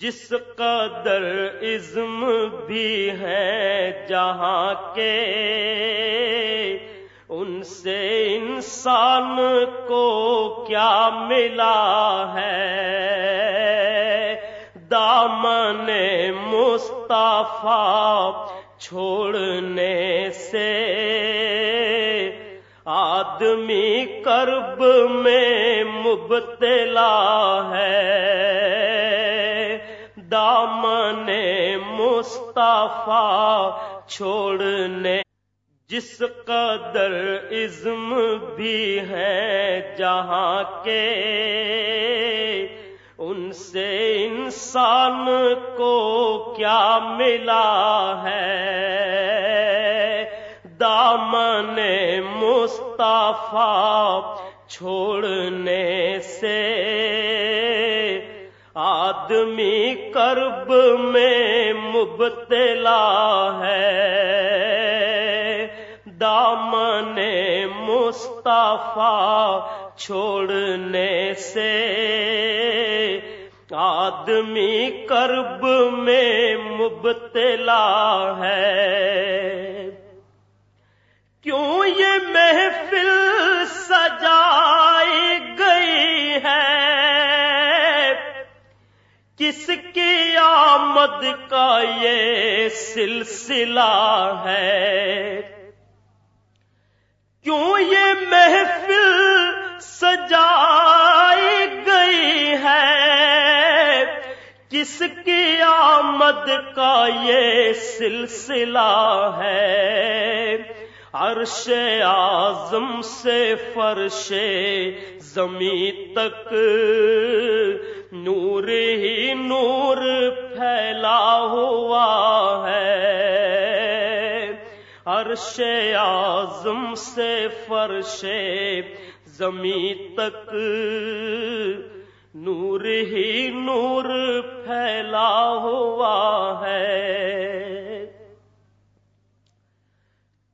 جس قدر عزم بھی ہے جہاں کے، ان سے انسان کو کیا ملا ہے؟ دامن مصطفیٰ چھوڑنے سے، آدمی کرب میں مبتلا ہے۔ دامن مصطفیٰ چھوڑنے، جس قدر عزم بھی ہے جہاں کے، ان سے انسان کو کیا ملا ہے؟ دامن مصطفیٰ چھوڑنے سے آدمی کرب میں مبتلا ہے۔ دامن مصطفیٰ چھوڑنے سے آدمی کرب میں مبتلا ہے۔ کیوں یہ محفل کی آمد کا یہ سلسلہ ہے۔ کیوں یہ محفل سجائی گئی ہے؟ کس کی آمد کا یہ سلسلہ ہے؟ عرش آزم سے فرش زمین تک نور ہی نور پھیلا ہوا ہے۔ عرش آزم سے فرش زمین تک نور ہی نور پھیلا ہوا ہے۔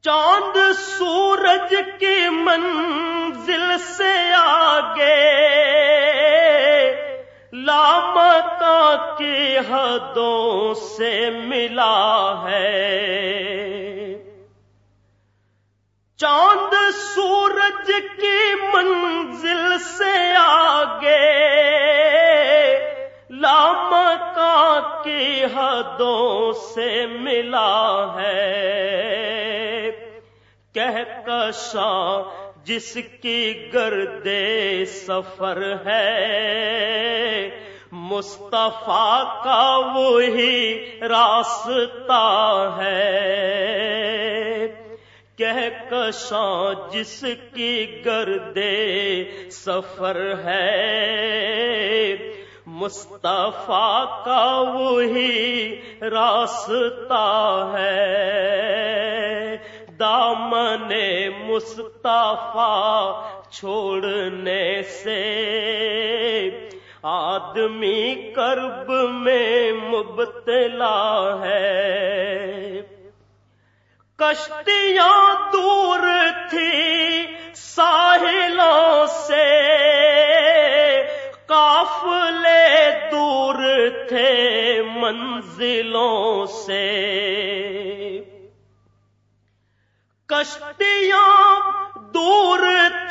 چاند سورج کی منزل سے آگے لامتا کی حدوں سے ملا ہے۔ چاند سورج کی منزل سے آگے لامتا کی حدوں سے ملا ہے۔ کہکشاں جس کی گرد سفر ہے مصطفیٰ کا وہی راستہ ہے۔ کہکشاں جس کی گرد سفر ہے۔ مصطفیٰ کا وہی راستہ ہے۔ دامن مصطفیٰ چھوڑنے سے آدمی کرب میں مبتلا ہے۔ کشتیاں دور تھی ساحلوں سے۔ قافلے دور تھے منزلوں سے۔ کشتیاں دور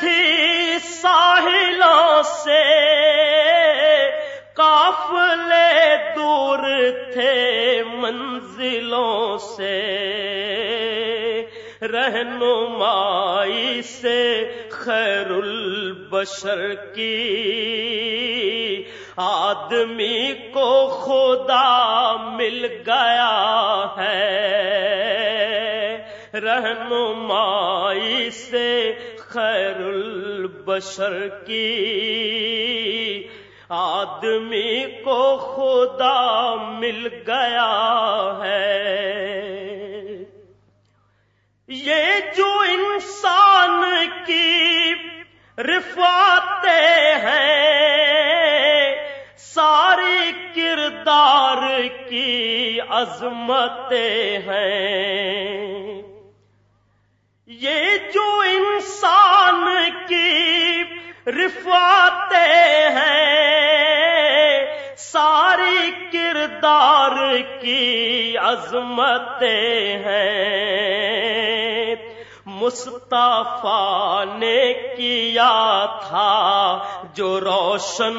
تھی ساحلوں سے۔ قافلے دور تھے منزلوں سے۔ رہنمائی سے خیر البشر کی۔ آدمی کو خدا مل گیا ہے۔ رہنمائی سے خیر البشر کی۔ آدمی کو خدا مل گیا ہے۔ یہ جو انسان کی رفاتے ہیں ساری کردار کی عظمتیں ہیں۔ یہ جو انسان کی رفات رفاتے ہیں۔ سارے ہماری کردار کی عظمتیں ہیں۔ مصطفیٰ نے کیا تھا جو روشن،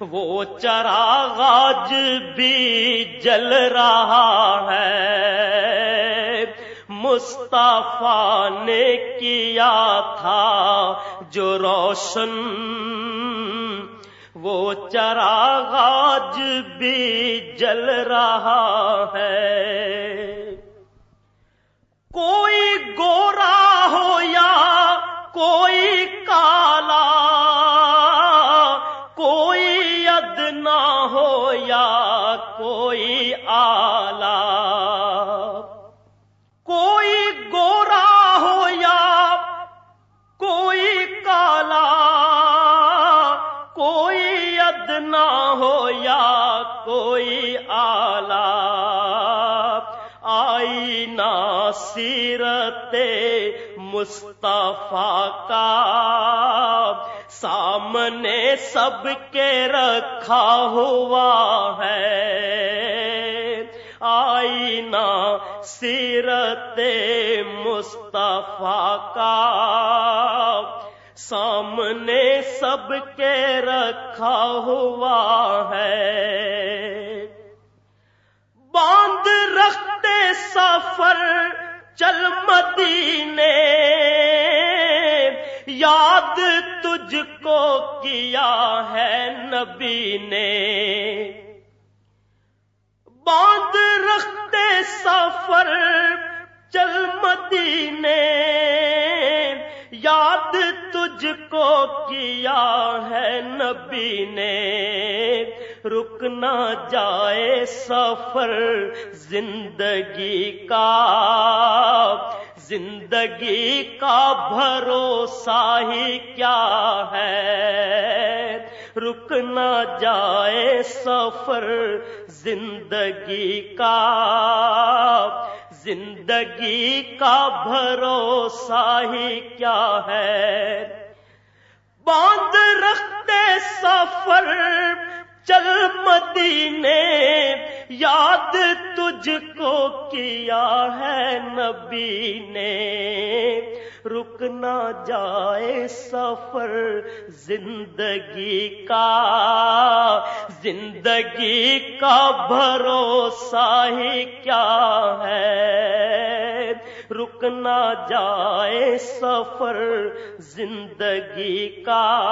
وہ چراغ بھی جل رہا ہے۔ مصطفیٰ نے کیا تھا جو روشن، وہ چراغ بھی جل رہا ہے۔ کوئی گورا ہو یا کوئی کالا، کوئی ادنا ہو یا کوئی آلہ۔ آئی سیرت مصطفیٰ کا سامنے سب کے رکھا ہوا ہے۔ آئینہ سیرت مصطفیٰ کا سامنے سب کے رکھا ہوا ہے۔ سفر چل مدینے۔ یاد تجھ کو کیا ہے نبی نے۔ باندھ رکھتے سفر چل مدینے۔ یاد تجھ کو کیا ہے نبی نے۔ رکنا جائے سفر زندگی کا۔ زندگی کا بھروسہ ہی کیا ہے؟ رکنا جائے سفر زندگی کا۔ زندگی کا بھروسہ ہی کیا ہے؟ باندھ رکھتے یاد تجھ کو کیا ہے نبی نے۔ رکنا جائے سفر زندگی کا۔ زندگی کا بھروسہ ہی کیا ہے۔ رکنا جائے سفر زندگی کا۔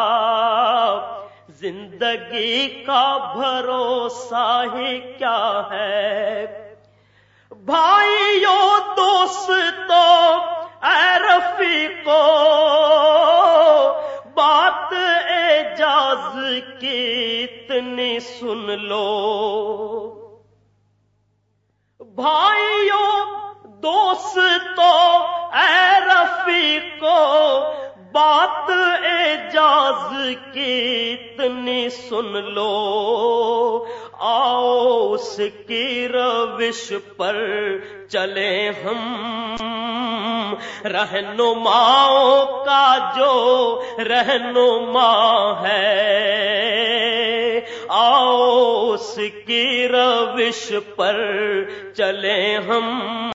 زندگی کا بھروسہ ہی کیا ہے؟ بھائیو دوستو، اے رفیقو، بات اعجاز کی اتنی سن لو۔ کی اتنی سن لو، آؤ اس کی روش پر چلے ہم۔ رہنماؤں کا جو رہنما ہے، آؤ اس کی روش پر چلے ہم۔